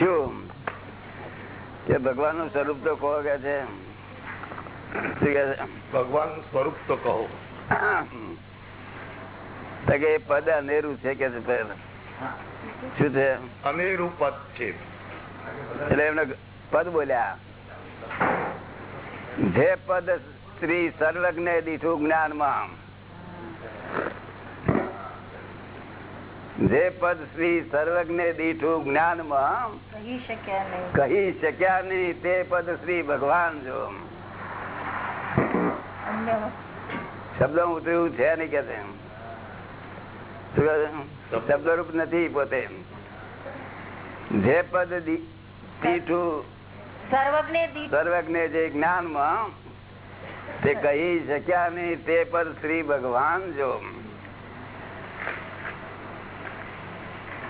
શું કે ભગવાનનું સ્વરૂપ તો કહો કે છે? ભગવાનનું સ્વરૂપ તો કહો. કે પદ અનેરું છે કે શું છે? અનેરું પદ છે. એટલે એમને પદ બોલ્યા. જે પદ સ્ત્રી સર્વજ્ઞ દીઠું જ્ઞાનમાં. જે પદ શ્રી સર્વજ્ઞ દીઠું કહી શક્યા કહી શક્યા નહીં તે પદ શ્રી ભગવાન જો. શબ્દ ઉતર્યું છે નહીં કે શબ્દરૂપ નથી પોતે. જે પદ દીઠું સર્વજ્ઞ જે જ્ઞાન જ્ઞાનમાં તે કહી શક્યા નહીં તે પદ શ્રી ભગવાન જો.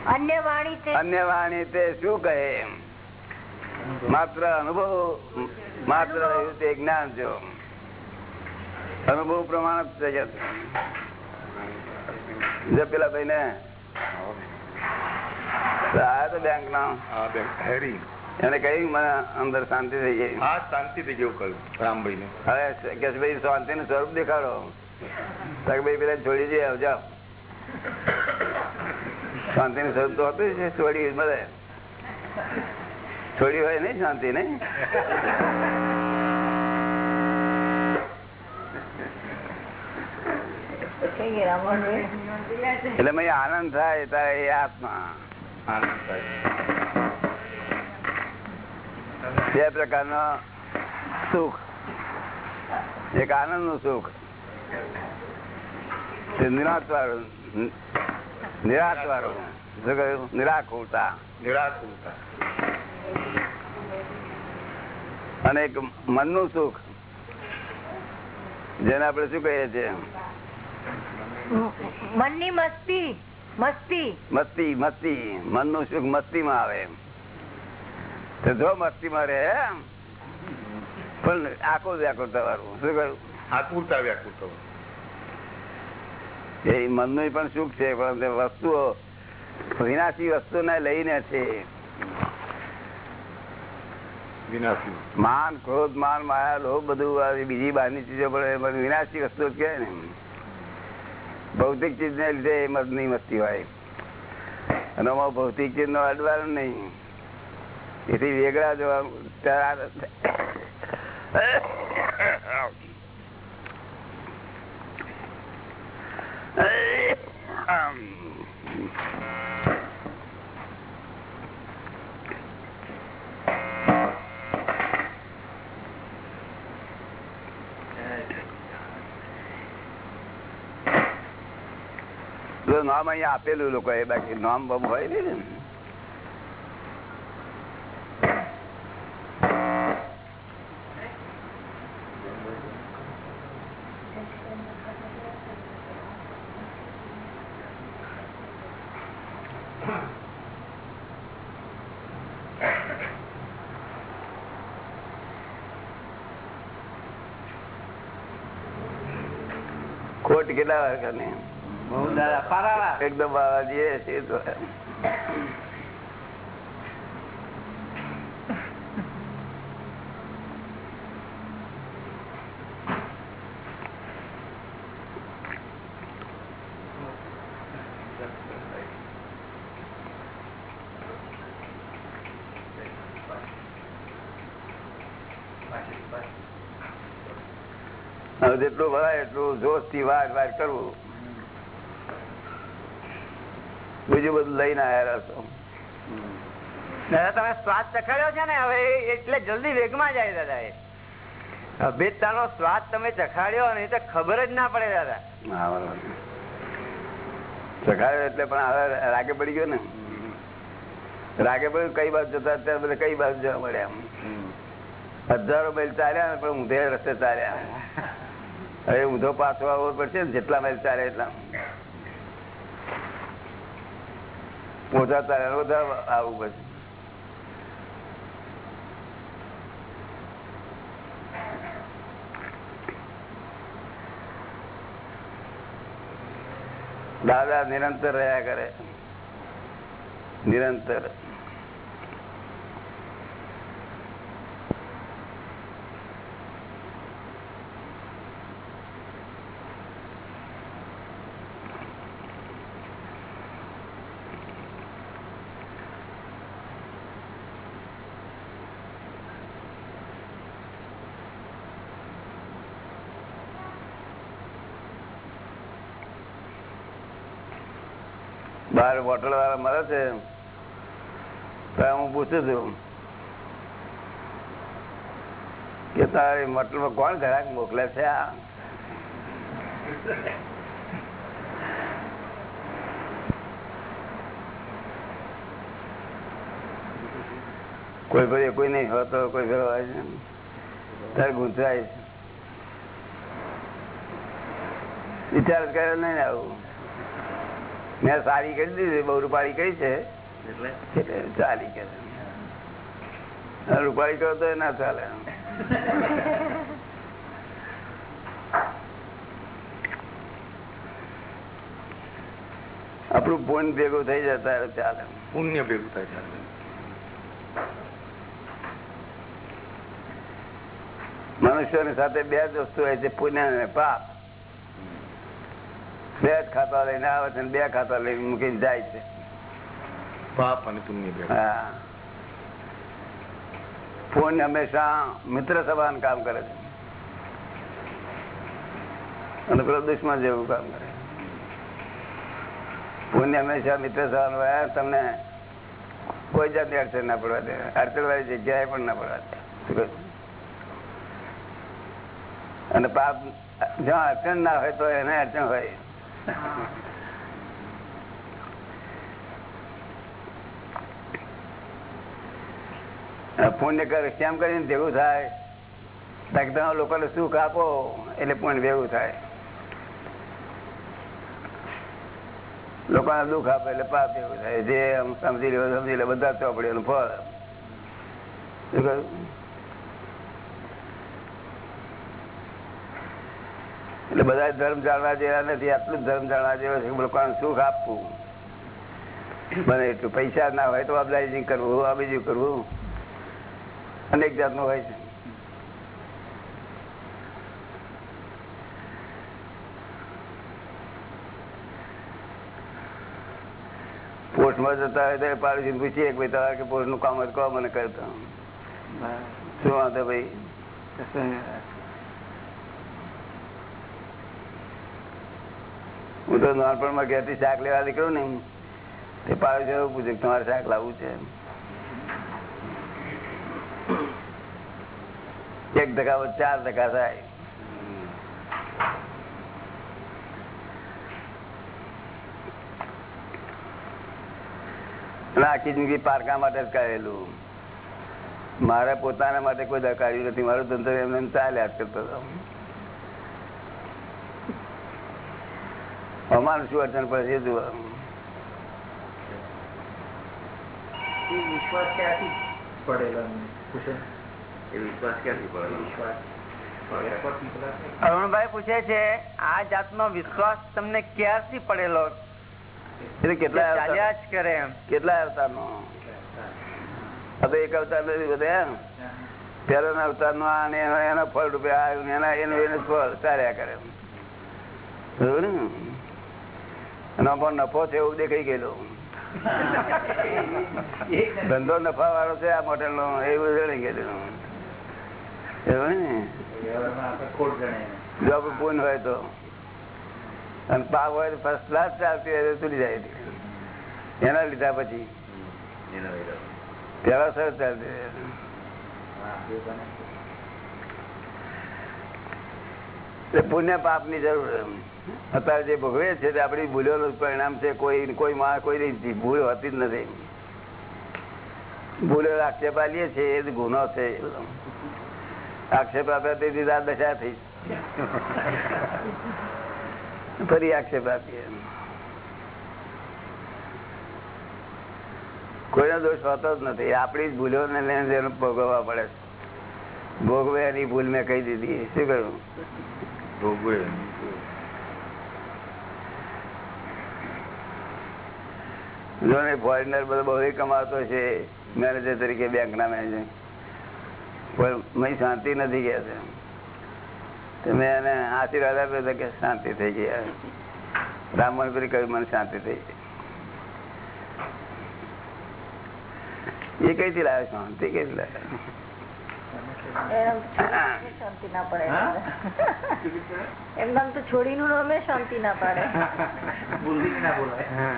અન્ય વાણી તે અન્ય વાણી તે શું કહે? માત્ર અનુભવ માત્ર તે જ્ઞાન જો અનુભવ પ્રમાણ જ છે કે. જો પેલા ભાઈ ને તો બેંક. ના હેરી. એને કહ્યું મને અંદર શાંતિ થઈ ગઈ. હા શાંતિ થી કેવું કહ્યું રામભાઈ ને હવે કે ભાઈ શાંતિ નું સ્વરૂપ દેખાડો ભાઈ પેલા છોડી દે આવજા. શાંતિ નું સ્વરૂપ તો હતું છે છોડી મળે. છોડી હોય નઈ શાંતિ નઈ એટલે મેં આનંદ થાય તારે એ આત્મા. આનંદ થાય. બે પ્રકારનો સુખ. એક આનંદનું સુખ. નિરાશ વાળું નિરાશ વાળું શું કહ્યું? નિરાકુરતા નિરાકુરતા અને એક મનનું સુખ. જેને આપણે શું કહીએ છીએ? મનની મસ્તી મસ્તી. મસ્તી મસ્તી. મનનું સુખ મસ્તીમાં આવે. તો જો મસ્તીમાં રહે પણ આખો વ્યાકુર વાળું શું કહ્યું? આકુરતા વ્યાકુરતા એ મનનું પણ સુખ છે પણ વસ્તુઓ વિનાશી વસ્તુને લઈને છે. માન ક્રોધ માન માયા લોભ બધું બીજી બહારની ચીજો પણ વિનાશી વસ્તુ કહેવાય ને ભૌતિક ચીજ ને લીધે એ મનની મસ્તી હોય. અને ભૌતિક ચીજ નો અડવાર નહીં. એથી વેગળા જોવા નામ અહીંયા આપેલું લોકો એ બાકી નામ બમ હોય ને ખોટ કેટલા વાર કરે એકદમ બાબાજી એ છે તો હવે જેટલું ભરાય એટલું જોશથી વાર વાર કરવું. બીજું બધું લઈને આવ્યા છો દાદા તમે સ્વાદ ચખાડ્યો છે ને હવે એટલે જલ્દી વેગમાં જાય દાદા એ. નો સ્વાદ તમે ચખાડ્યો ને એ તો ખબર જ ના પડે દાદા. ચખાડ્યો એટલે પણ હવે રાગે પડી ગયો ને. રાગે પડ્યું કઈ બાજુ જતા અત્યારે બધા કઈ બાજુ જવા મળ્યા હજારો મેલ ચાલ્યા પણ ઊંધે રસ્તે ચાલ્યા. હવે ઊંધો પાછો આવવો પડશે ને, જેટલા માઇલ ચાલે એટલા. ઓછા ઓછા આવવું પડશે. દાદા નિરંતર રહ્યા કરે. નિરંતર. બહાર હોટલ વાળા મળે છે. હું પૂછું છું કે તારી હોટલમાં કોણ ઘરાક મોકલે છે આ? કોઈ ભાઈ કોઈ નહીં હોતો, કોઈ ભેરો હોય છે. તારે ગુંચવાય છે. વિચાર કર્યો નહીં આવું? મેં સારી કરી દીધી બહુ રૂપાળી કરી છે. રૂપાળી કરો તો ના ચાલે. આપણું પુણ્ય ભેગું થઈ જતા ચાલે. પુણ્ય ભેગું થાય ચાલે મનુષ્યોની સાથે બે જ વસ્તુ હોય છે પુણ્ય અને પાપ. બે જ ખાતા લઈને આવે છે બે ખાતા લઈને મૂકીને જાય છે. પાપ અને પુણ્ય પુણ્ય હંમેશા મિત્ર સમાન કામ કરે છે. અને પેલો દુશ્મન જેવું કામ કરે પુણ્ય હંમેશા મિત્ર સમાન હોય. તમને કોઈ જાતની અડચણ ના પડવા દે. અડચણ વાળી જગ્યાએ પણ ના પડવા દે. અને પાપ જ્યાં અડચણ ના હોય તો એને અડચણ હોય. પુણ્ય કરે કેમ કરીને ભેગું થાય. તાકે તમે લોકોને સુખ આપો, એટલે પુણ્ય ભેગું થાય. લોકોને દુઃખ આપે એટલે પાપ ભેગું થાય. જે સમજી લે સમજી લે, બધા ચોપડીઓનું ફળ શું કહ્યું? એટલે બધા ધર્મ જાણવા જેવા નથી આટલું ધર્મ જાણવા જેવો છે. લોકોને સુખ આપવું મને એટલું પૈસા ના હોય તો અબલાઇઝિંગ કરવું આ બીજું કરવું. અનેક જાતનું હોય છે. પોસ્ટમાં જતા હોય તો પાડોશી પૂછીએ કે ભાઈ તમારે કે પોસ્ટનું કામ હોય કહો મને કરતા શું વાંધો ભાઈ? હું તો નાનપણમાં ઘેરથી શાક લેવા નીકળ્યું ને, તે છે એવું પૂછ્યું તમારે શાક લાવવું છે એક ટકા ચાર ટકા થાય. આખી જિંદગી પારકા માટે જ કરેલું. મારે પોતાના માટે કોઈ દકાર્યું નથી, મારું ધંધો એમને એમ ચાલ્યા જ કરતો હતો. અમારું શું અડચણ પડે છે જુઓ વિશ્વાસ ક્યાંથી પડેલો એ વિશ્વાસ ક્યાંથી પડેલો? વિશ્વાસ. expert નીકળ્યા છે. અરુણભાઈ પૂછે છે આ જાતનો વિશ્વાસ તમને ક્યારથી પડેલો? ચાલ્યા અવતાર- જ કરે એમ. કેટલા અવતાર નો આ એક અવતાર નથી બધા પેલા અવતાર નો એના ને એનો એનો ફળ રૂપે આવ્યું એના એનું એનું ફળ ચાલ્યા કરે બરોબર ને? એનો પણ નફો છે એવું દેખાઈ ગયેલો. ધંધો નફા વાળો છે આ મોટેલ નો એવું જણાઈ ગયેલું. એવું ને? વ્યવહારમાં આપણે ખોટ ગણાય એને. જો આપણું પૂન હોય તો. અને પાક હોય તો ફર્સ્ટ ક્લાસ ચાલતી હોય તો તૂટી જાય એના લીધા પછી. પેલા સરસ ચાલતી હોય. હા, બે બને. એટલે પુણ્ય પાપની જરૂર અત્યારે જે ભોગવે છે તે આપણી ભૂલો નું પરિણામ છે, કોઈ કોઈ માં, કોઈ ભૂલ હોતી જ નથી. ભૂલો આક્ષેપ આલીએ છે એ જ ગુનો છે. આક્ષેપ આપ્યા તેથી આ દશા થઈ. ફરી આક્ષેપ આપીએ કોઈનો દોષ હોતો જ નથી. આપણી જ ભૂલો ને લઈને ભોગવવા પડે. ભોગવે એની ભૂલ મેં કહી દીધી. શું કહ્યું? ભોગવે જો ને ફોરેનર બધો બહુ કમાતો છે મેનેજર તરીકે બેંક ના મેનેજર પણ મય શાંતિ નથી ગયા છે. તમે એને આશીર્વાદ આપ્યો હતો કે શાંતિ થઈ ગઈ બ્રાહ્મણ કરી કહ્યું, મને શાંતિ થઈ ગઈ. એ કઈથી લાવે શાંતિ કઈથી લાવે શાંતિ ના પડે હા? એમ નામ તો છોડીનું નામે શાંતિ ના પાડે ભૂલથી ના બોલાય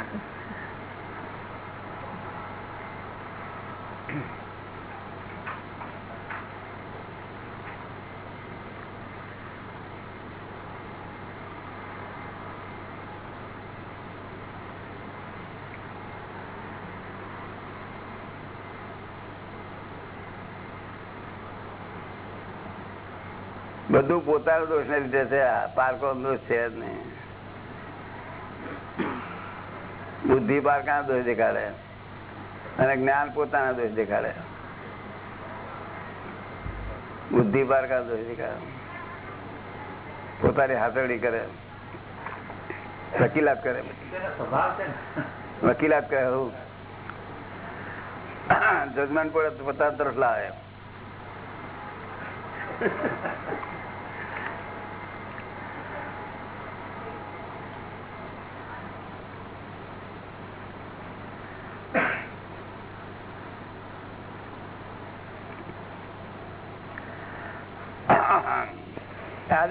બધું પોતાનો દોષ ને લીધે છે આ પારકો દોષ છે જ નહીં બુદ્ધિ પારકાનો દોષ દેખાડે અને જ્ઞાન પોતાના દોષ દેખાડે બુદ્ધિ પારકા દોષ દેખાડે પોતાની હાથવડી કરે વકીલાત કરે તેનો સ્વભાવ છે ને વકીલાત કરે હું જજમેન્ટ પડે તો પોતાના તરફ લાવે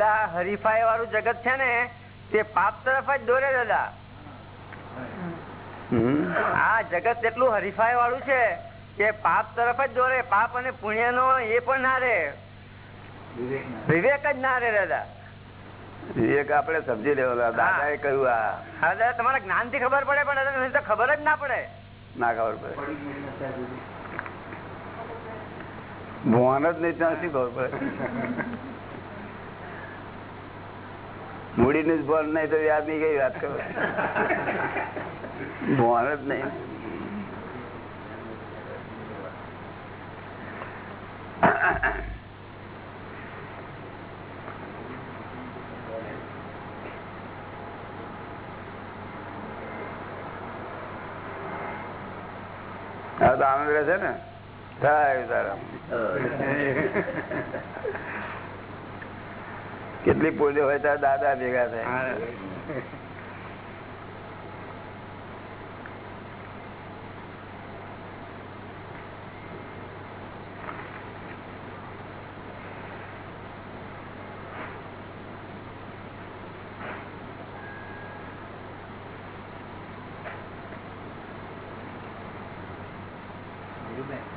દાદા હરીફાઈ વાળું જગત છે ને તે પાપ તરફ જ દોરે દાદા. આ જગત એટલું હરીફાઈ વાળું છે કે પાપ તરફ જ દોરે પાપ અને પુણ્ય નો એ પણ ના રે. વિવેક જ ના રે દાદા. વિવેક આપણે સમજી લેવો દાદા એ કહ્યું આ. હા દાદા તમારા જ્ઞાનથી ખબર પડે પણ દાદા તો ખબર જ ના પડે. ના ખબર પડે. ભગવાન જ નહીં ત્યાં શું ખબર પડે. મૂડી નું જ ભણ નહીં તો યાદ નહીં કઈ વાત કરો? ભગવાન જ નહીં. આનંદ રહે છે ને? થાય તારા. કેટલી પોલીઓ હોય ત્યારે દાદા ભેગા થાય ધીરુભાઈ,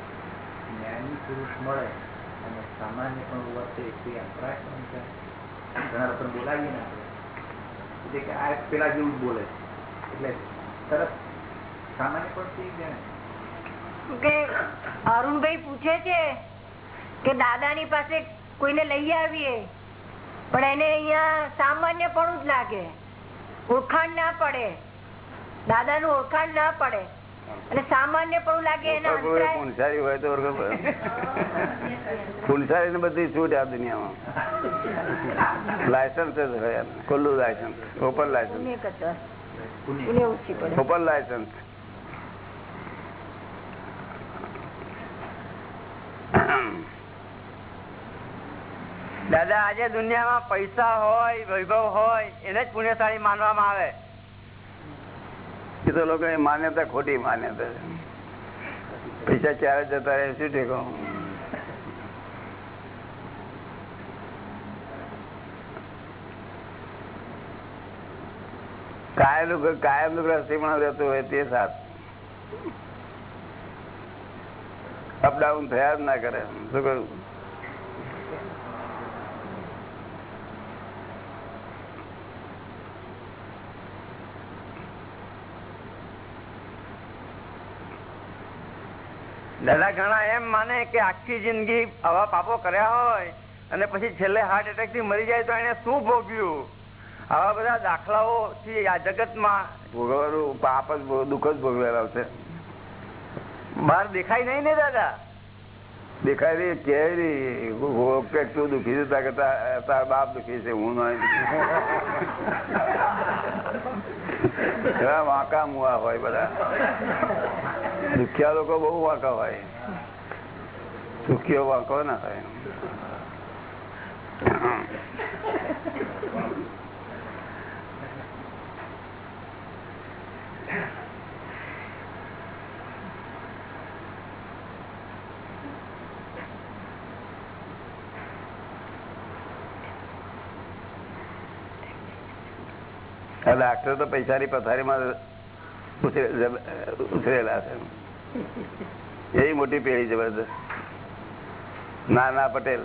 જ્ઞાની પુરુષ મળે અને સામાન્ય પણ વર્તે કોઈ અપરાધ પણ છે ઘણા લોકો બોલાવીએ ને આપણે એટલે કે આ પેલા જેવું બોલે એટલે તરત સામાન્ય પણ કે અરુણભાઈ પૂછે છે કે દાદાની પાસે કોઈને લઈ આવીએ, પણ એને અહિયાં સામાન્ય પણ જ લાગે. ઓળખાણ ના પડે. દાદા નું ઓળખાણ ના પડે. અને સામાન્ય પણ લાગે એના અંતરાય પૂંછારી હોય તો પૂંછારી ને બધી છૂટ આ દુનિયામાં. લાયસન્સ જ હોય ખુલ્લું license open license open license દાદા આજે દુનિયામાં પૈસા હોય વૈભવ હોય એને જ પુણ્યશાળી માનવામાં આવે. એ તો લોકો માન્યતા, ખોટી માન્યતા પૈસા ક્યારે જતા રહે, શું ટેકો કાયમ કાયમ ગ્રસ્તી રહેતું હોય તે સાથ અપડાઉન થયા જ ના કરે. શું કહ્યું દાદા ઘણા એમ માને કે આખી જિંદગી આવા પાપો કર્યા હોય અને પછી છેલ્લે હાર્ટ એટેકથી મરી જાય તો એને શું ભોગ્યું આવા બધા દાખલાઓ થી આ જગતમાં ભોગવવાનું પાપ જ દુઃખ જ ભોગવેલા છે. બહાર દેખાય નહીં ને દાદા? દેખાય રહી કે ઓકે, તું દુખી જતા કરતા તાર બાપ દુખી છે, હું એવા વાંકા મુવા હોય બધા. દુખ્યા લોકો બહુ વાંકા હોય. સુખીઓ વાંકો ના હોય આ ડાક્ટર તો પૈસાની પથારીમાં ઉછરે- ઉછરેલા છે. એવી મોટી પેઢી જબરદસ્ત. નાના પટેલ.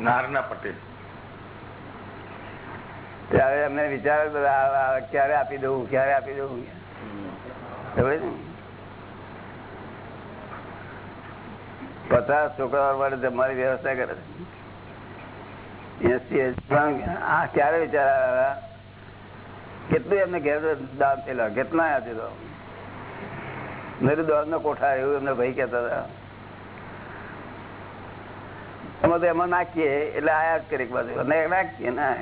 નારના પટેલ. ત્યારે અમને વિચાર ક્યારે આપી દઉં? ક્યારે આપી દઉં? ખબર? પચાસ છોકરાઓ માટે જમવાની વ્યવસ્થા કરે છે. ક્યારે વિચાર આવ્યા? કેટલું એમને ઘેર દાન થયેલા કેટલા આજે તો. નરી દોડ નો કોઠા એવું એમને ભાઈ કેતા હતા. તો એમાં નાખીએ એટલે આયા જ કરી બાજુ. નાખીએ ના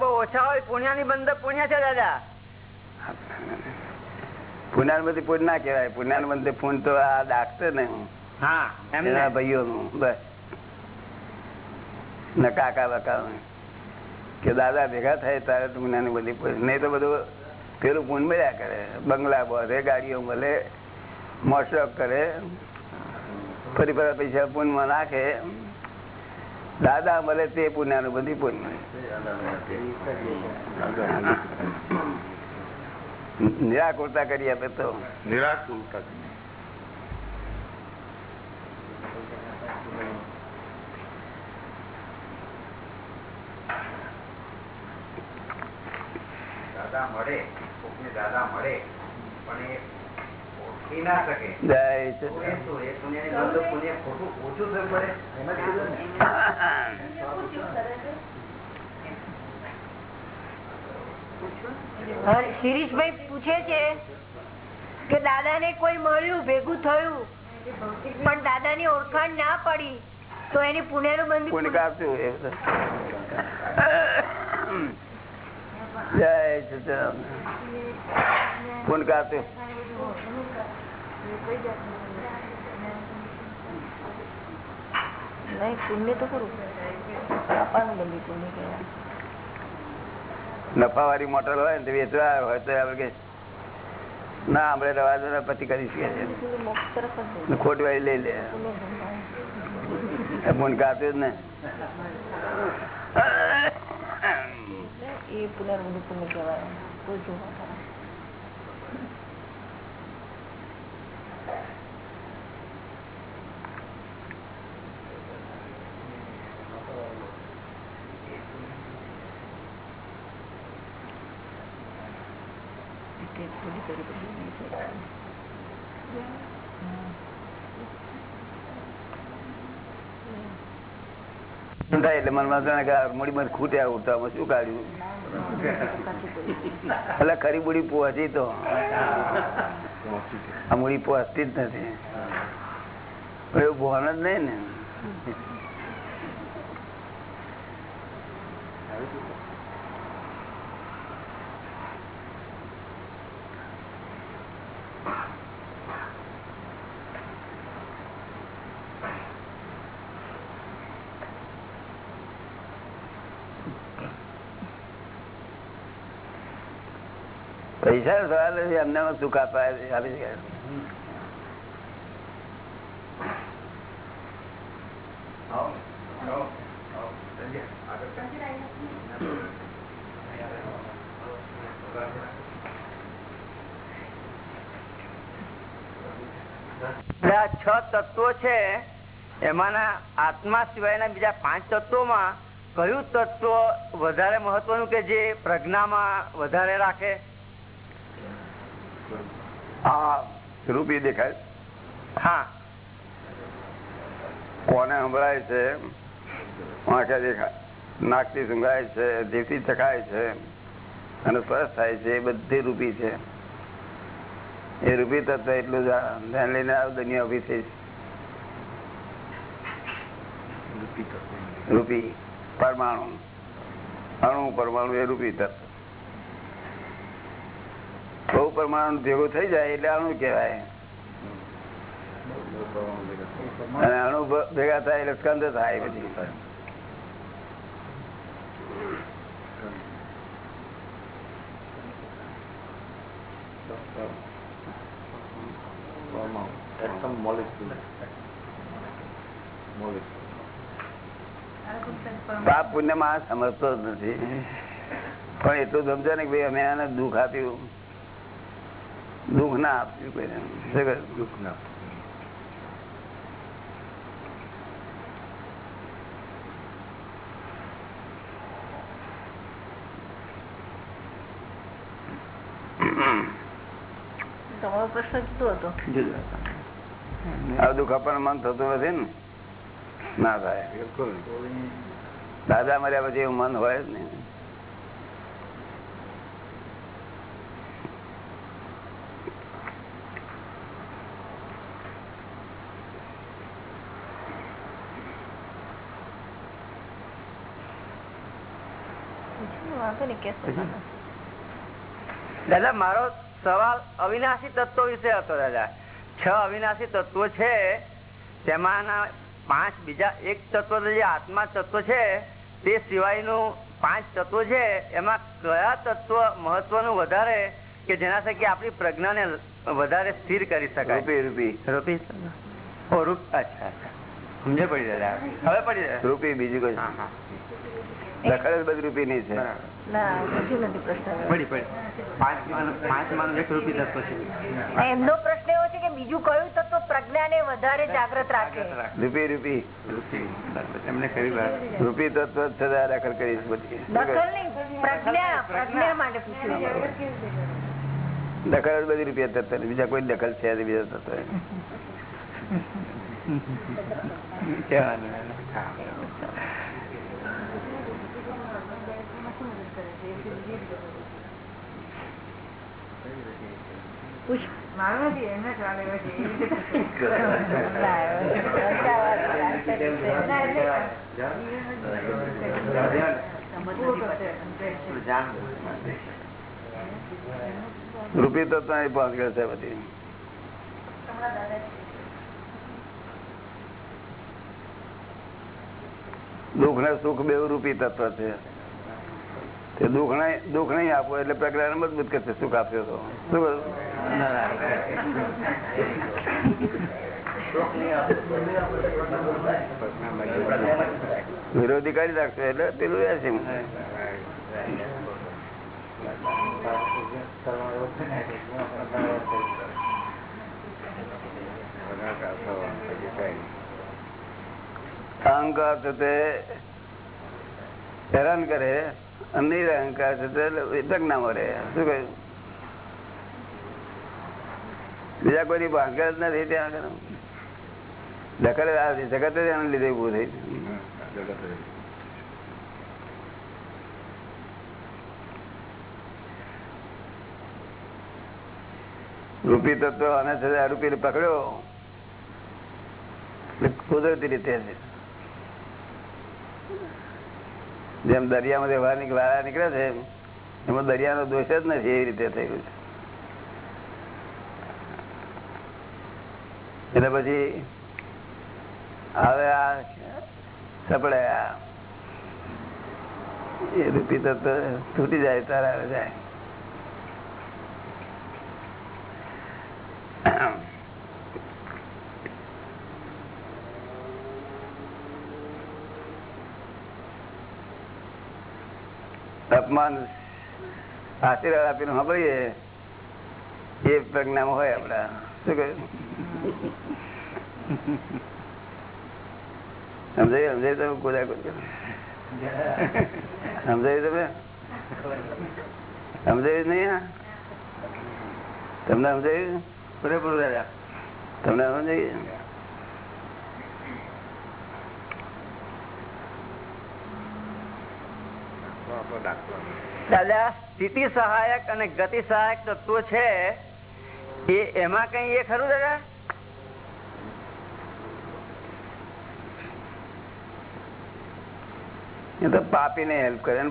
બહુ ઓછા હોય પુણ્યાની બંધ પુણ્ય છે દાદા. નું બધી પુણ્ય ના કહેવાય. પુણ્યાન બંધ પૂન તો આ દાખતો ને હા એના ભાઈઓનું. બસ. ને કાકા બાકા કે દાદા ભેગા થાય તારે પુણ્યાની બધી પુણ્ય નહીં તો બધું પેલું પુણ્ય મળ્યા કરે. બંગલા બોધે ગાડીઓ મળે મોશોક કરે. ફરી ફરી પૈસા પૂનમાં નાખે. દાદા મળે તે પુણ્યાનું બધી પુણ્ય નિરાકુરતા કરી આપે તો. નિરાકુરતા દાદા મળે કોકને દાદા મળે પણ એ ઓળખી ના શકે. ખોટું ઓછું થયું પડે? શિરીષભાઈ પૂછે છે કે દાદા ને કોઈ મળ્યું ભેગું થયું પણ દાદા ની ઓળખાણ ના પડી તો એની પુણ્યનું બંધ પુણ્ય કાપશું એ બધું. જય સચિદાનંદ. પુણ્ય કાપશું પુણ્ય તો ખરું. આપવાનું બંધ પુણ્ય કહેવાય. નફા વાળી મોટર હોય ને વેચવા હોય તો આપણે ના આપડે રવા દો પછી કરી શકીએ ખોટવાળી વાળી લઈ લે. કાપ્યું જ ને એ પુનર બંધ પુણ્ય કહેવાય થાય એટલે મનમાં મૂડી ખૂટ્યા ઉઠતા શું કાઢ્યું? એટલે ખરી બુડી પહોંચી તો. આ મૂડી પહોંચતી જ નથી. એવું ભોન જ નહીં ને. પૈસા સવાલ નથી એમને સુખ આપી શકે છ તત્વો છે એમાંના આત્મા સિવાયના બીજા પાંચ તત્વોમાં કયું તત્વ વધારે મહત્વનું કે જે પ્રજ્ઞામાં વધારે રાખે? હા રૂપી દેખાય હા. કોને સંભળાય છે? આંખે દેખાય. નાકથી સુંઘાય છે જીવથી ચખાય છે અને સ્પર્શ થાય છે એ બધી રૂપી છે. એ રૂપી તત્વ એટલું ધ્યાન લઈને આવ દુનિયા ઊભી થઈ રૂપી પરમાણુ. અણુ પરમાણુ એ રૂપી તત્વ. પરમાણુ ભેગું થઈ જાય એટલે અણુ કહેવાય. અને અણુ ભેગા થાય એટલે સ્કંદ થાય પછી પાપ પુણ્યમાં સમજતો જ નથી. પણ એટલું સમજો ને કે ભાઈ અમે એને દુઃખ આપ્યું. દુઃખ ના આપ્યું કોઈને દુઃખ ના તમારો પ્રશ્ન જુદો હતો. આ દુઃખ આપણને મન થતું નથી ને. ના થાય. દાદા મર્યા પછી એવું મન હોય જ નહીં. દાદા મારો સવાલ અવિનાશી તત્વો વિશે હતો દાદા. છ અવિનાશી તત્વો છે તેમાંના પાંચ બીજા એક તત્વ જે આત્મા તત્વ છે તે સિવાયનું પાંચ તત્વો છે એમાં કયા તત્વ મહત્વનું વધારે કે જેના થકી આપણી પ્રજ્ઞાને વધારે સ્થિર કરી શકાય? રૂપી રૂપી. રૂપી? રૂપ અચ્છા અચ્છા. સમજે પડી દાદા? હવે પડી જાય રૂપી બીજું કોઈ? હા બધી રૂપી નહીં છે. બરાબર. ના છે એમનો પ્રશ્ન એવો છે કે બીજું કયું તત્વ પ્રજ્ઞાને વધારે જાગૃત રાખે? રૂપી રૂપી. રૂપી એમને કહ્યું રૂપી તત્વ જ દખલ કરીશ બધી. દખલ પ્રજ્ઞા પ્રજ્ઞા બધી રૂપિયા તત્વની. બીજા કોઈ દખલ છે બીજા તત્વ કહેવાનું એને. રૂપી તત્વની પહોંચ ગયો છે બધી દુઃખ ને સુખ બે રૂપી તત્વ છે તે દુઃખ નહીં આપો, એટલે પ્રક્રિયાને મજબૂત કરશે. સુખ આપ્યો તો? શું વિરોધી કરી નાખશો એટલે પેલું રહેશે અહંકાર તે હેરાન કરે. નિરહંકાર છે પ્રજ્ઞામાં રહે. શું કહ્યું? બીજા કોઈ અહંકાર જ નથી ત્યાં આગળ? દખલ જગત જ એના લીધે ઉભું થઈ રૂપી તત્વ અને છે આ રૂપી પકડ્યો. કુદરતી રીતે જ. જેમ દરિયામાંથી વાર વારા નીકળે છે, એમાં દરિયાનો દોષ જ નથી એવી રીતે થયેલું છે. એટલે પછી હવે આ સપડે એ રૂપી તત્વ તૂટી જાય, તારા જાય. અપમાન આશીર્વાદ આપીને સાંભળીએ, એ પ્રજ્ઞામાં હોય આપડા શું કહ્યું? સમજાય? સમજાય તમે? કોદા કોદ સમજાયું તમે? સમજાયું નહીં? તમને સમજાયું? પૂરેપૂરું દાદા તમને સમજાયું? દાદા સ્થિતિ સહાયક અને ગતિ સહાયક તત્વો છે. એ એમાં કઈ એ ખરું દાદા? એ તો પાપી ને હેલ્પ કરે અને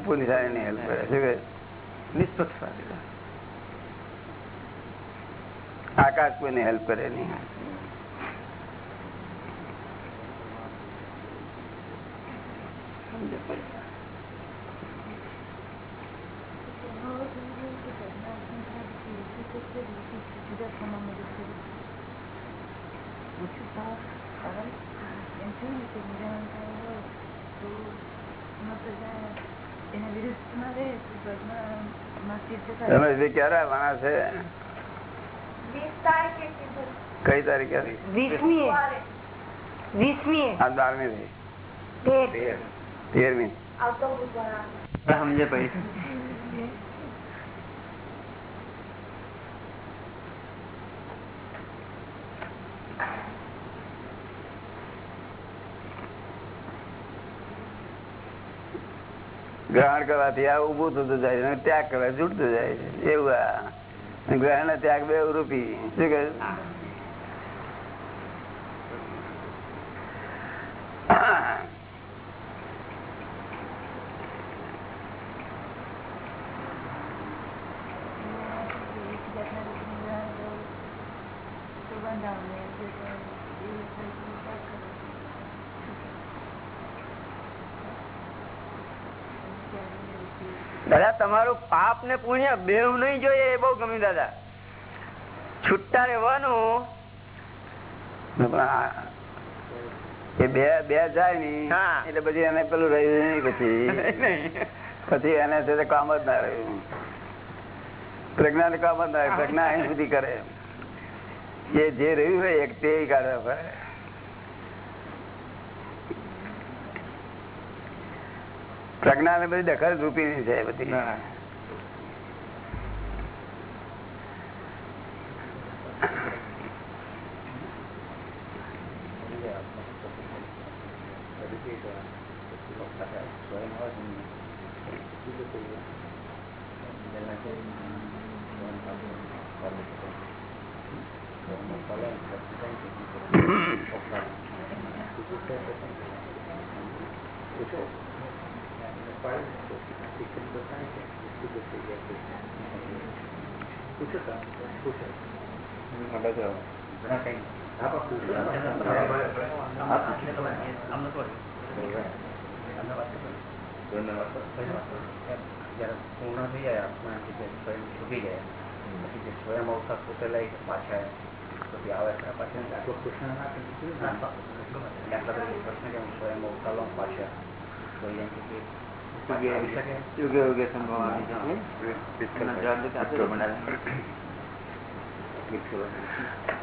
ને હેલ્પ કરે. શું નિષ્પક્ષ આકાશ કોઈને હેલ્પ કરે નહીં. તમે જે ક્યારે આવવાના છે કઈ તારીખે વીસમી વીસમી આ બારમી થી તેર તેરમી સમજે ભાઈ ગ્રહણ કરવાથી આ ઉભું થતું જાય અને ત્યાગ કરવા છૂટતું જાય છે. એવું ગ્રહણ ત્યાગ બે રૂપી. શું કહે પાપ ને પુણ્ય બેવ નહીં જોઈએ એ બહુ ગમ્યું દાદા. છૂટા રહેવાનું એ બે બે જાય ની એટલે પછી એને પેલું રહ્યું નહીં પછી. પછી એને છે કામ જ ના રહ્યું. પ્રજ્ઞા ને કામ જ ના રહ્યું. પ્રજ્ઞા અહીં સુધી કરે. એ જે રહ્યું હોય એક તે કાઢવા પડે. પ્રજ્ઞા ને બધી દખલ રૂપી છે બધી જયારે પૂર્ણ થઈ જાય આત્મા જે સ્વયં છૂટી જાય પછી જે સ્વયં અવસ્થા પોતે લઈ પાછા પછી આવે ત્યારે પાછા આટલો કૃષ્ણ ના કીધું ને આટલા બધા પ્રશ્ન કે હું સ્વયં અવતાર લઉં પાછા તો એમ કે પાછા આવી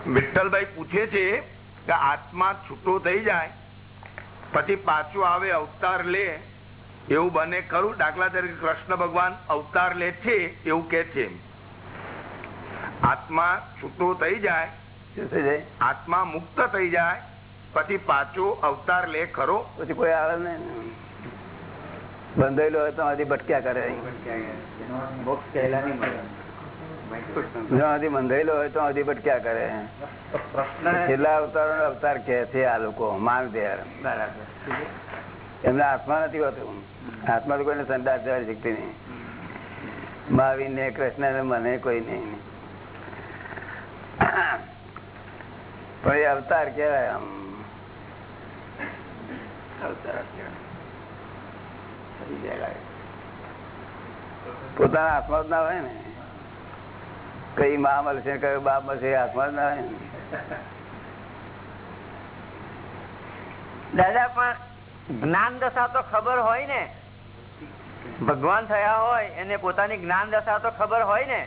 વિઠ્ઠલભાઈ પૂછે છે કે આત્મા છૂટો થઈ જાય પછી પાછું આવે અવતાર લે એવું બને ખરું? દાખલા તરીકે કૃષ્ણ ભગવાન અવતાર લે છે એવું કે છે આત્મા છૂટો થઈ જાય થઈ જાય. આત્મા મુક્ત થઈ જાય પછી પાછો અવતાર લે ખરો? પછી કોઈ આવે નહીં. બંધાયેલો હોય તો હજી ભટક્યા કરે. મોક્ષ કહેલા નહીં મળે જ્યાં હજી બંધાયેલો હોય તો હજી ભટક્યા કરે. છેલ્લા અવતારો અવતાર કે છે આ લોકો, માન દે એમને આત્મા નથી હોતું. આત્મા તો કોઈને સંદાસ જવા શકતી નહીં. મહાવીર ને, કૃષ્ણ ને, મને કોઈ નહીં. પણ એ અવતાર કેવાય આમ. અવતાર પોતાના હાથમાં જ ના હોય ને. કઈ મા મળશે કયો બાપ મળશે હાથમાં જ ના હોય ને. દાદા પણ જ્ઞાન દશા તો ખબર હોય ને. ભગવાન થયા હોય એને પોતાની જ્ઞાન દશા તો ખબર હોય ને.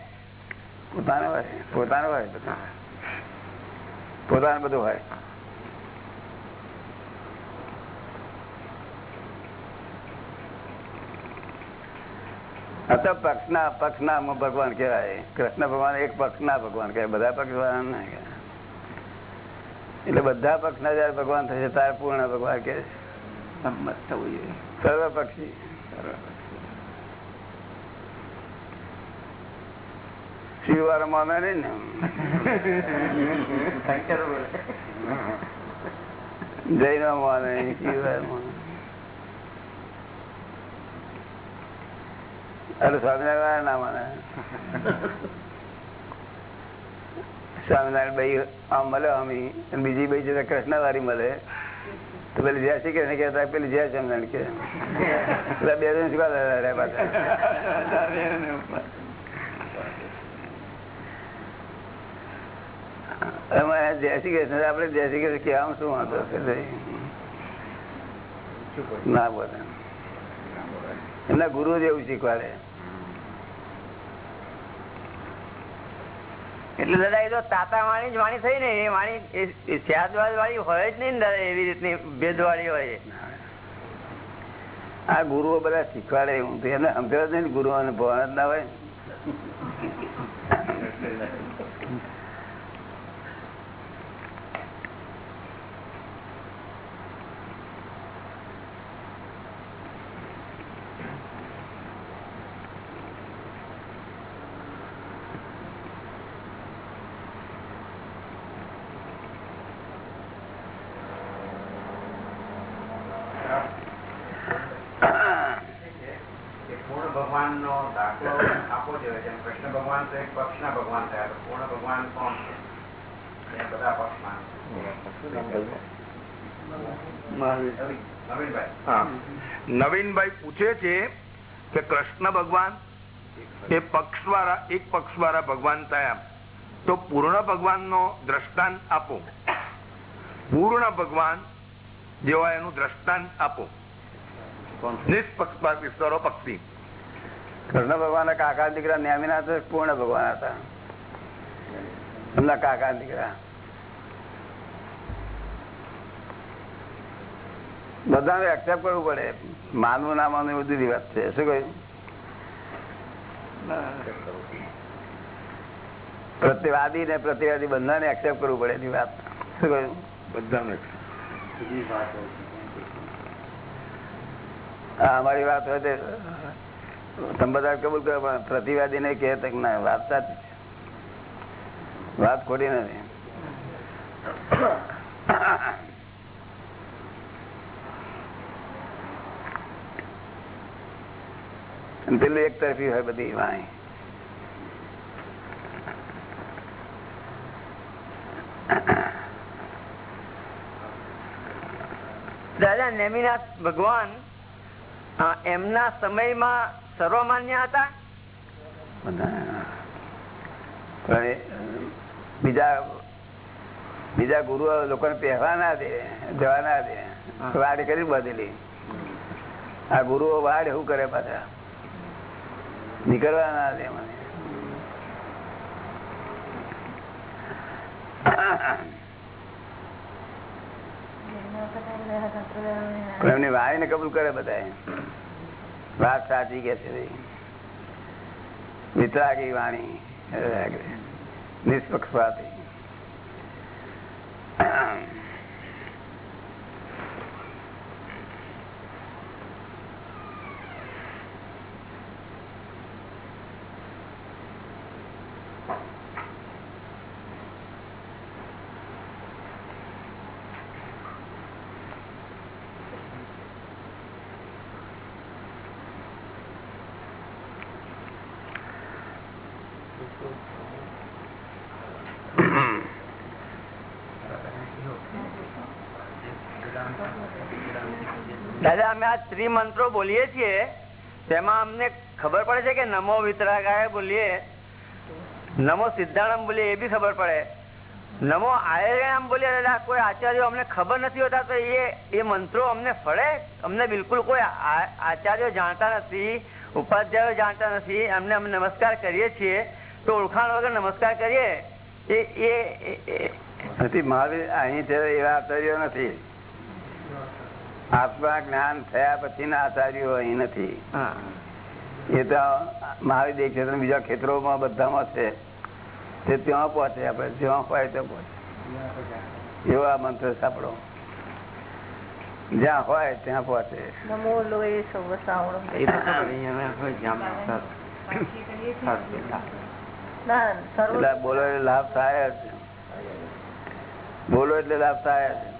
પોતાનું હોય પોતાનું હોય પોતાનું બધું હોય. તો પક્ષના પક્ષના ભગવાન કહેવાય કૃષ્ણ ભગવાન એક પક્ષના ભગવાન કહેવાય બધા પક્ષ ભગવાન ના કહેવાય. એટલે બધા પક્ષના જયારે ભગવાન થશે ત્યારે પૂર્ણ ભગવાન કે સંમત થવું જોઈએ સર્વ પક્ષી શિવ વાળા માને નહીં ને જૈનો માને શિવ વાળા માને સ્વામિનારાયણ ના માને સ્વામિનારાયણ ભાઈ આમ મળે અમી અને બીજી ભાઈ જતા કૃષ્ણ વાળી મળે તો પેલી જય શ્રી કૃષ્ણ કહેતા પેલી જય સ્વામિનારાયણ કે પેલા બે જણ શું રહ્યા પાછા એમાં જય શ્રી કૃષ્ણ આપણે જય શ્રી કૃષ્ણ કહેવામાં શું વાંધો છે ના બોલે એમના ગુરુ જ એવું શીખવાડે એટલે દાદા, એ તો તાતા વાણી જ વાણી થઈ ને, એ વાણી સ્યાદવાદ વાળી હોય જ નહીં દાદા, એવી રીતની ભેદ વાળી હોય. આ ગુરુઓ બધા શીખવાડે, હું તો નહીં ગુરુઓને ભણ જ ના હોય. ભગવાનનો દાખલો આપવો જોઈએ. જેમ કૃષ્ણ ભગવાન તો એક પક્ષના ભગવાન થયા તો પૂર્ણ ભગવાન કોણ છે? એ બધા પક્ષમાં નવીનભાઈ. નવીનભાઈ પૂછે છે કે કૃષ્ણ ભગવાન એ પક્ષ વાળા એક પક્ષ વાળા ભગવાન થયા. તો પૂર્ણ ભગવાન નો દ્રષ્ટાંત આપો. પૂર્ણ ભગવાન જેવા એનું દ્રષ્ટાંત આપો. વિસ્તારો સર્વપક્ષી કૃષ્ણ ભગવાન કાકા દીકરા નેમિનાથ પૂર્ણ ભગવાન હતા. એમના કાકા દીકરા. બધાને એક્સેપ્ટ કરવું પડે. માનવું ના માનવું એ બધી વાત છે. શું કહ્યું? પ્રતિવાદી ને પ્રતિવાદી બધાને એક્સેપ્ટ કરવું પડે એની વાત. શું કહ્યું? બધાને. અમારી વાત હોય તમે બધા કબૂલ કરો, પણ પ્રતિવાદી ને કે ના, વાત સાચી વાત ખોટી નથી. પેલું એક તરફી હોય બધી વાણી. દાદા, નેમિનાથ ભગવાન એમના સમયમાં સર્વમાન્ય હતા? પણ બીજા બીજા ગુરુ લોકોને પહેરવા ના દે જવા ના દે. વાડ કરી બધેલી આ ગુરુઓ વાડ એવું કરે પાછા. નીકળવા ના દે મને. એમની વાય ને કબૂલ કરે બધા વાત સાચી કે છે. વિતરાગી વાણી નિષ્પક્ષપાતી દાદા મંત્રો બોલીએ છીએ, તેમાં અમને ખબર પડે છે કે નમો વિતરાગાય બોલીએ. નમો સિદ્ધાણમ બોલીએ, એ બી ખબર પડે. નમો આયમ બોલીએ, દાદા, કોઈ આચાર્યો અમને ખબર નથી હોતા, તો એ એ મંત્રો અમને ફળે. અમને બિલકુલ કોઈ આચાર્યો જાણતા નથી, ઉપાધ્યાયો જાણતા નથી અમને અમે નમસ્કાર કરીએ છીએ. તો ઓળખાણ વગર નમસ્કાર કરીએ. એ એ નથી મહાવીર અહીં એવા આચાર્યો નથી. આત્મા જ્ઞાન થયા પછી ના આચાર્યો અહીં નથી. એ તો મહાવીર એક ક્ષેત્ર બીજા ક્ષેત્રોમાં બધામાં છે. તે ત્યાં પહોંચે આપણે જ્યાં હોય ત્યાં પહોંચે. એવો આ મંત્ર સાંભળો. જ્યાં હોય ત્યાં પહોંચે. બોલો એટલે લાભ થાય બોલો એટલે લાભ થાય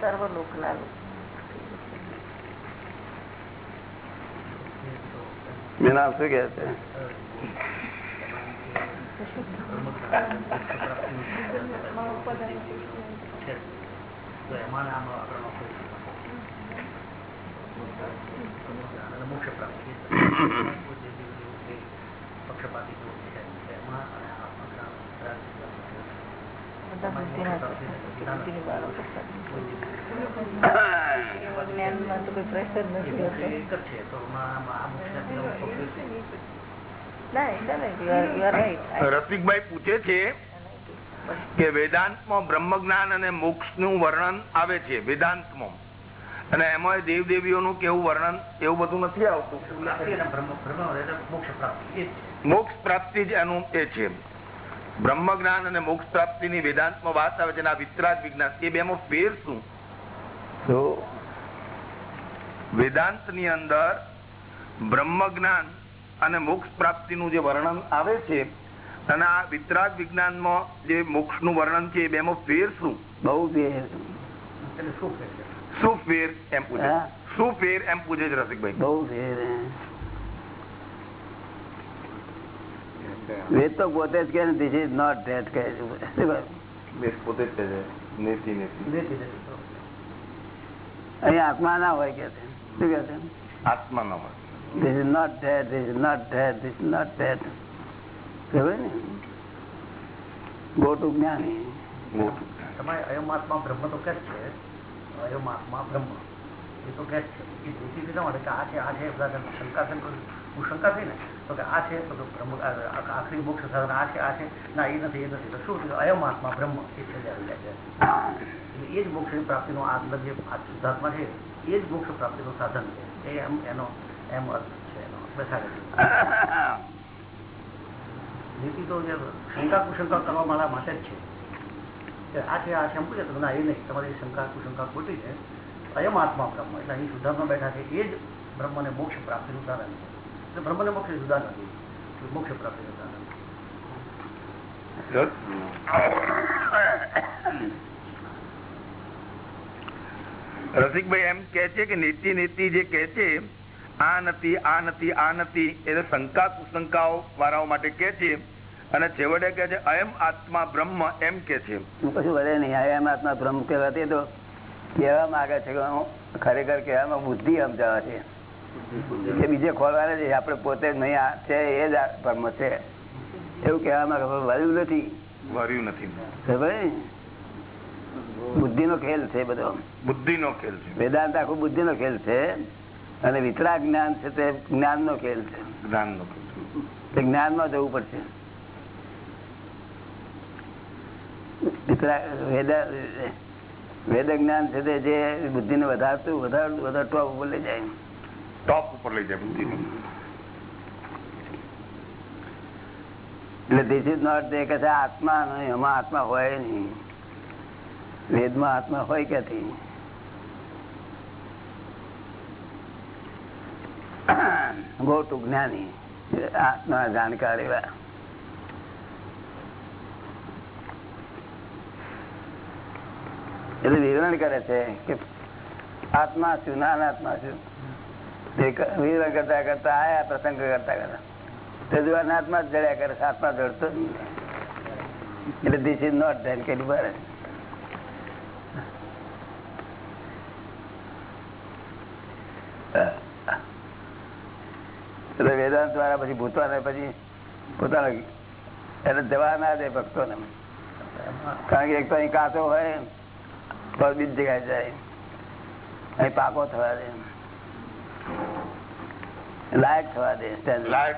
સર્વ લોકના લોક. મેં નામ શું કે છે મોક્ષ પ્રાપ્તિ પક્ષપાતી છે એમાં અને આ પક્ષ બધા બુદ્ધિના બુદ્ધિની બહાર કરતા. એવા જ્ઞાનમાં તો કોઈ pressure નથી હોતું. એક જ છે તો આમાં આ મોક્ષ ના, એ ચાલે. You are right. I- Rasikbhai પૂછે છે કે વેદાંતમાં બ્રહ્મ જ્ઞાન અને મોક્ષનું વર્ણન આવે છે વેદાંતમાં. અને એમાં દેવ દેવીઓનું કેવું વર્ણન એવું બધું નથી આવતું. મોક્ષ પ્રાપ્તિ. છે મોક્ષ પ્રાપ્તિ જ એનું એ છે. બ્રહ્મ જ્ઞાન અને મોક્ષ પ્રાપ્તિ ની વેદાંતમાં વાત આવે છે વિતરાગ વિજ્ઞાન એ બેમાં ફેર શું તો વેદાંતની અંદર બ્રહ્મ જ્ઞાન અને મોક્ષ પ્રાપ્તિ નું જે વર્ણન આવે છે અને આ વિતરાગ વિજ્ઞાનમાં જે મોક્ષનું વર્ણન છે એ બે માં ફેર શું બહુ ફેર. શું ફેર? છે શું ફેર એમ પૂછે? શું ફેર એમ પૂછે છે રસિકભાઈ? બહુ ફેર હે. વેદ તો પોતે જ કે ધીસ ઇઝ નોટ ધેટ કહે છે. પોતે જ છે નેતિ નેતિ. અહીં આત્મા ના હોય કે છે. શું કે છે? આત્મા ના હોય. This is not that, this is not that, this is not that. ખબર ને? ગોટુ જ્ઞાની. તમારે અયમાત્મા બ્રહ્મ તો કે જ છે. અયમાત્મા બ્રહ્મ. એ તો કે છે. આ છે આ છે શંકા શંકા હું શંકા થઈ ને, તો કે આ છે, તો આખરી મોક્ષ સાધન આ છે આ છે. ના, એ નથી એ નથી. તો શું થયું? અયમાત્મા બ્રહ્મ, એ છે આવી છે. એ જ મોક્ષની પ્રાપ્તિનો આ જે શુદ્ધાત્મા છે, એ જ મોક્ષ પ્રાપ્તિનું સાધન છે. એ એમ, એનો, એમ અર્થ છે એનો. બેસાડે નીતિ તો શંકા કુશંકા કરવા મારા માટે જ છે. આ છે આ છે તો ના, એ નહીં. તમારી શંકા કુશંકા ખોટી છે. અયમ આત્મા બ્રહ્મ. એટલે અહીં શુદ્ધાત્મા બેઠા છે, એ જ બ્રહ્મને મોક્ષ પ્રાપ્તિનું સાધન છે. બ્રહ્મને મોક્ષ જુદા નથી. એ મોક્ષ પ્રાપ્તિનું સાધન રસિકભાઈ એમ કે છે કે નીતિ નીતિ જે કે છે આ નથી આ નથી આ નથી એટલે શંકા કુશંકાઓ વાળાઓ માટે કે છે. અને છેવટે કે છે અયમ આત્મા બ્રહ્મ એમ કે છે. પછી કશું વળે નહીં. અયમ એમ આત્મા બ્રહ્મ કહેવાતી તો કહેવા માંગે છે કે ખરેખર કહેવામાં બુદ્ધિ સમજાવે છે. કે બીજે ખોલવાને છે આપણે પોતે જ નહીં છે એ જ કર્મ છે. એવું કહેવામાં વર્યું નથી. વર્યું નથી. ખબર ને? ખેલ છે બધો. બુદ્ધિનો ખેલ છે. વેદાંત આખું બુદ્ધિનો ખેલ છે. અને વિતરા જ્ઞાન છે તે જ્ઞાનનો ખેલ છે. જ્ઞાનનો ખેલ છે. તે જ્ઞાનમાં જવું પડશે. વેદ વેદ જ્ઞાન છે તે જે બુદ્ધિ ને વધારતું વધારતું વધારે ટોપ બોલે જાય. ટોપ ઉપર લઈ જાય બુદ્ધિ એટલે ધીસ ઇઝ નોટ કે આત્મા નહીં, એમાં આત્મા હોય નહીં. વેદમાં આત્મા હોય ક્યાંથી જ્ઞાની, આત્મા જાણકાર એવા એટલે વિવરણ કરે છે કે આત્મા શું નાનાત્મા શું તે ક- વિવરણ કરતા કરતા આયા પ્રસંગ કરતા કરતા. તે જો જડ્યા કરે છે, જડતો એટલે ધીસ ઇઝ નોટ ધેન કે બરાબર એટલે વેદાંત દ્વારા પછી ભૂતવાને પછી પોતાના એટલે જવા ના દે ભક્તોને. કારણ કે એક તો અહીં કાચો હોય બીજ જગ્યાએ જાય. અહીં પાકો થવા દે. લાયક થવા દે લાયક.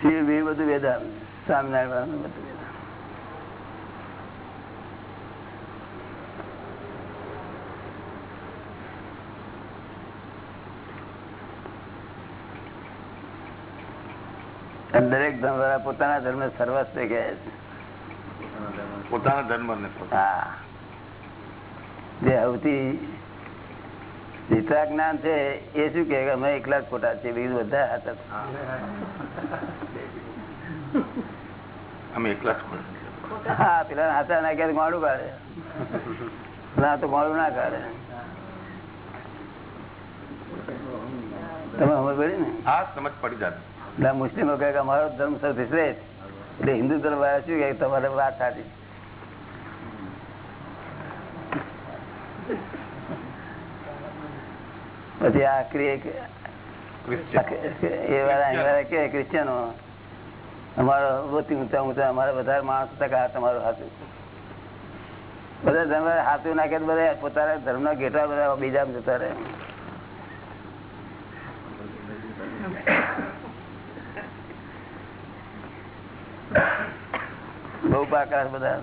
શિવ બધું વેદાંત સ્વામિનારાયણ બધું વેદાંત અને દરેક ધર્મ વાળા પોતાના ધર્મ સર્વસ્વ કહે છે. પોતાના ધર્મ ને હા. જે સૌથી વિતરાગ જ્ઞાન છે એ શું કે અમે એકલા જ ખોટા છે બીજું બધા હાથા અમે એકલા જ ખોટા. હા પેલા હાથા નાખ્યા મોડું કાઢે. ના તો મોડું ના કાઢે. તમે સમજ પડી ને? હા સમજ પડી જાય એટલે મુસ્લિમો કહે કે અમારો ધર્મ સૌથી શ્રેષ્ઠ. એટલે હિન્દુ ધર્મ વાળા શું કે તમારે વાત સાચી. પછી આ કે ક્રિશ્ચિયનો. અમારો બહુ ઊંચા ઊંચા અમારે વધારે માણસ ટકા તમારું હાથું. બધા ધર્મ હાથું નાખે તો બધા પોતાના ધર્મના ઘેટા બધા બીજા જતા રહે. બહુ પાકા બધા.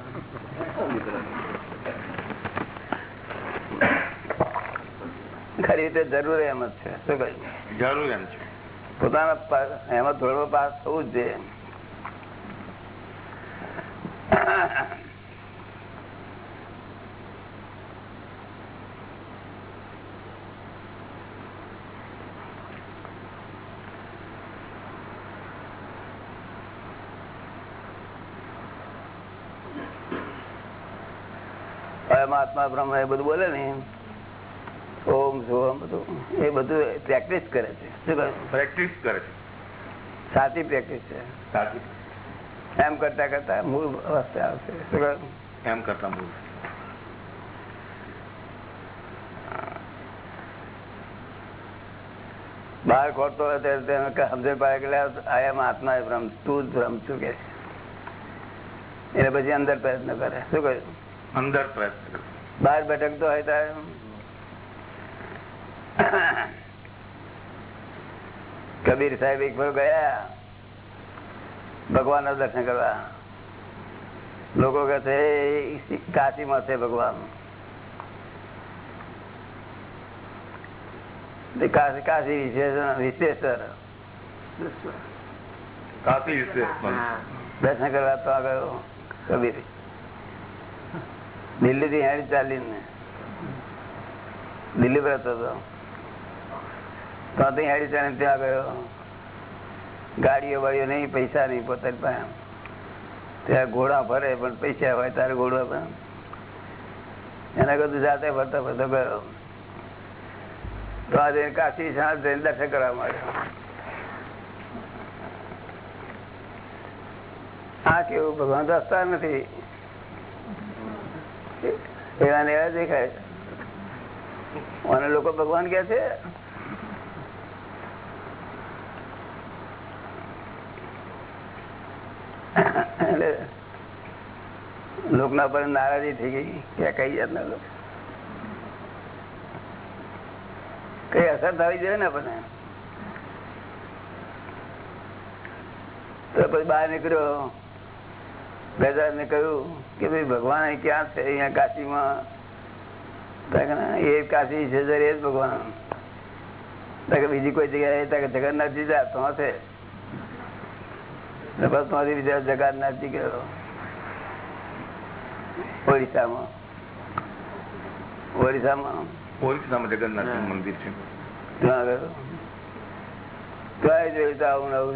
ખરી રીતે જરૂર એમ જ છે. શું કહ્યું? જરૂર એમ છે. પોતાના એમાં થોડો પાસ થવું જ જોઈએ અયમ આત્મા બ્રહ્મ એ બધું બોલે ને ઓમ સોમ બધું. એ બધું પ્રેક્ટિસ કરે છે. શું કહે પ્રેક્ટિસ કરે છે. સાચી પ્રેક્ટિસ છે. સાચી. એમ કરતા કરતા મૂળ અવસ્થા આવશે. શું કહે એમ કરતા મૂળ. બહાર ખોટતો સમજણ પાડે કે આત્મા ભ્રમ તું જ ભ્રમ છું કે. એટલે પછી અંદર પ્રયત્ન કરે. શું કહ્યું? અંદર પ્રયત્ન કરે બહાર ભટકતો હોય ત્યારે કબીર સાહેબ એક વાર ગયા ભગવાન દર્શન કરવા લોકો કે છે કાશીમાં છે ભગવાન તે કાશી કાશી વિશેષ વિશેષર કાશી વિશે દર્શન કરવા તો આગળ કબીર દિલ્હી થી હેડી ચાલીને. દિલ્હી પર હતો તો. ત્યાં ગયો. ગાડીઓ વાડીઓ નહીં, પૈસા નહીં, પોતાની પાસે. ત્યાં ઘોડા ફરે, પણ પૈસા હોય તારે ઘોડા પણ એના કરતું જાતે ફરતા ફરતો ગયો. તો આજે કાશી સાંજ જઈને દર્શન કરવા માંડ્યો. આ કેવું? ભગવાન રસ્તા નથી. એવા ને એવા દેખાય લોકો ભગવાન કે છે લોકના પર નારાજી થઈ ગઈ કે કઈ જાતના લોકો? કઈ અસર થવી જોઈએ ને આપણને? તો પછી બહાર નીકળ્યો. બેદાર ને કહ્યું કે ભાઈ ભગવાન અહીં ક્યાં છે? અહીંયા કાશીમાં. તો કે ના, એ કાશી છે જરા એ જ ભગવાન. તો કે બીજી કોઈ જગ્યાએ તો કે જગન્નાથજી જા તો છે. તો બસ ત્યાંથી બીજા જગન્નાથજી ગયો. ઓડિશામાં. ઓડિશામાં. ઓરિસ્સામાં જગન્નાથ મંદિર છે. ત્યાં ગયો. ત્યાં જોયું તો આવું નવું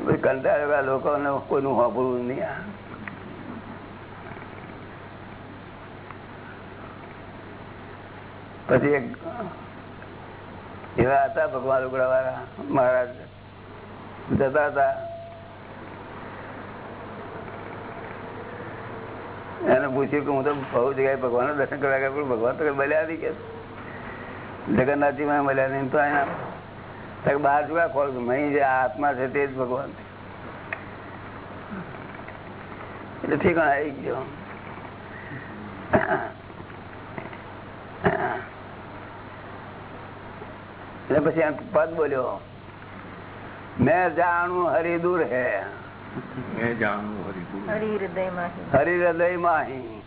છે પછી કંટાળો આ લોકોને કોઈનું હોંભળવું નહીં આ પછી એક એવા હતા ભગવાન લુગડા વાળા મહારાજ જતા હતા એને પૂછ્યું કે હું તો બહુ જગ્યાએ ભગવાન દર્શન કરવા ગયા પણ ભગવાન તો કઈ મળ્યા નહીં કે જગન્નાથજી માં મળ્યા નહીં તો એના તો કે બહાર શું ખોલ મહી જે આત્મા છે તે જ ભગવાન એટલે ઠીક આવી ગયો. એટલે પછી આ પદ બોલ્યો મેં જાણું હરી દૂર હે. મેં જાણવું હરિપુર હરી હૃદયમાં હરી હૃદયમાં હરી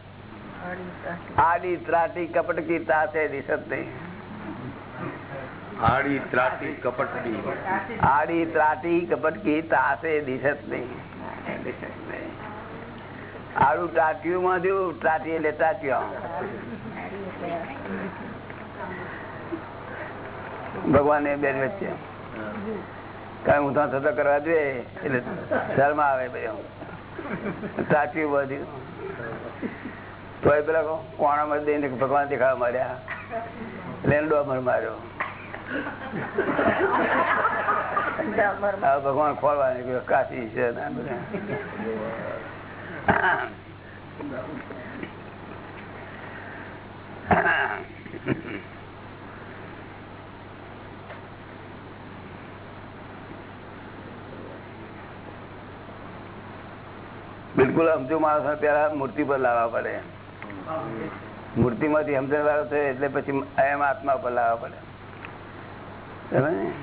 આડી ત્રાટી કપટકી તાસે દિશત નહીં. આડી ત્રાટી કપટકી આડી ત્રાટી તાસે દિશત નહીં આડું ટાટિયું માં થયું ટાટી એટલે ટાટિયા ભગવાન એ બેન વચ્ચે. કઈ હું થતા કરવા દે એટલે શર્મ આવે ભાઈ ટાટિયું બધું. તો એ પેલા કોણામાં દઈને ભગવાન દેખાવા માંડ્યા. લેન્ડો અમર માર્યો. ભગવાન ખોલવા નીકળ્યો કાશી છે. બિલકુલ સમજુ માણસ પેલા મૂર્તિ પર લાવવા પડે મૂર્તિ માંથી સમજણ વાળો થયો એટલે પછી એમ આત્મા પર લાવવા પડે સમજ્યા ને?